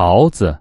桃子。